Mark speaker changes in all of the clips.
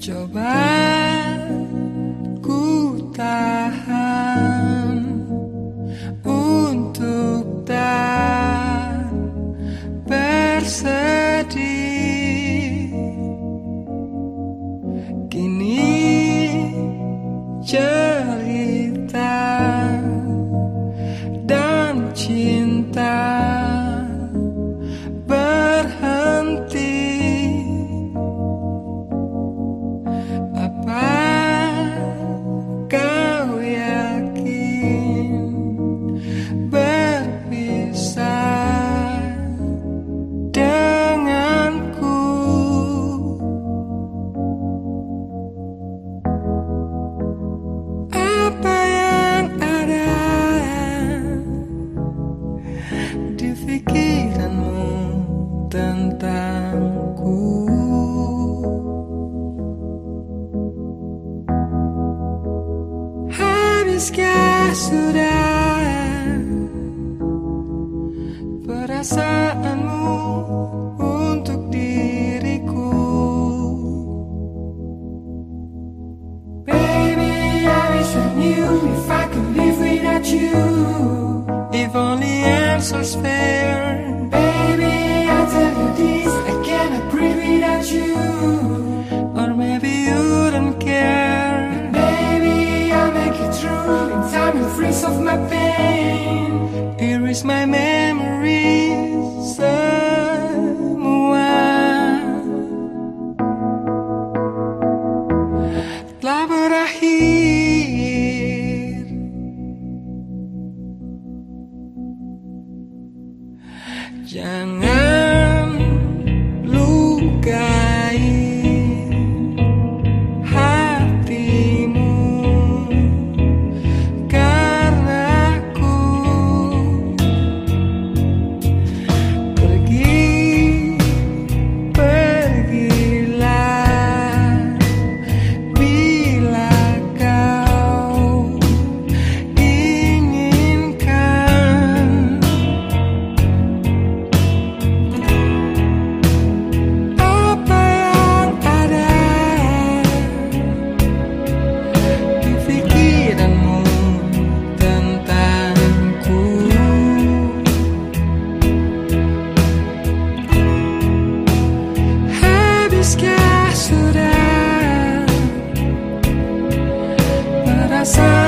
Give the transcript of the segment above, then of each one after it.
Speaker 1: Coba ku tahan untuk tak bersedih. haruskah sudah perasaanmu untuk diriku. Baby, I if I could live without you. my man.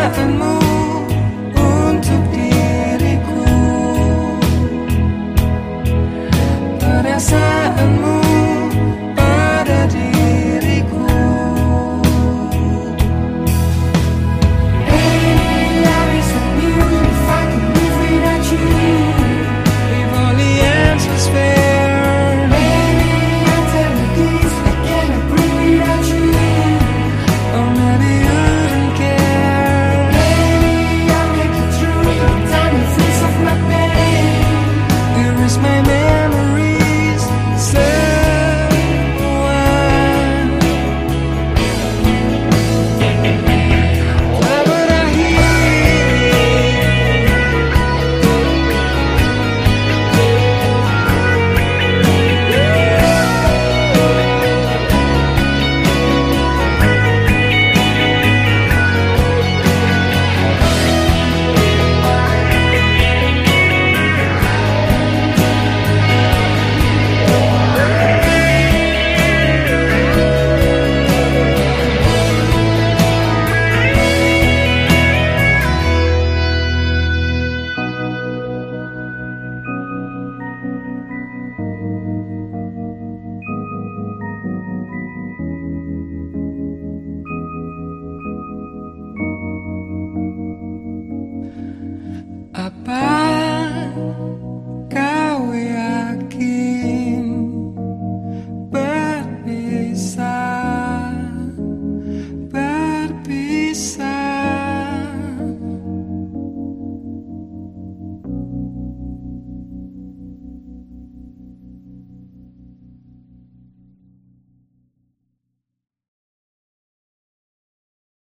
Speaker 1: earth and moon.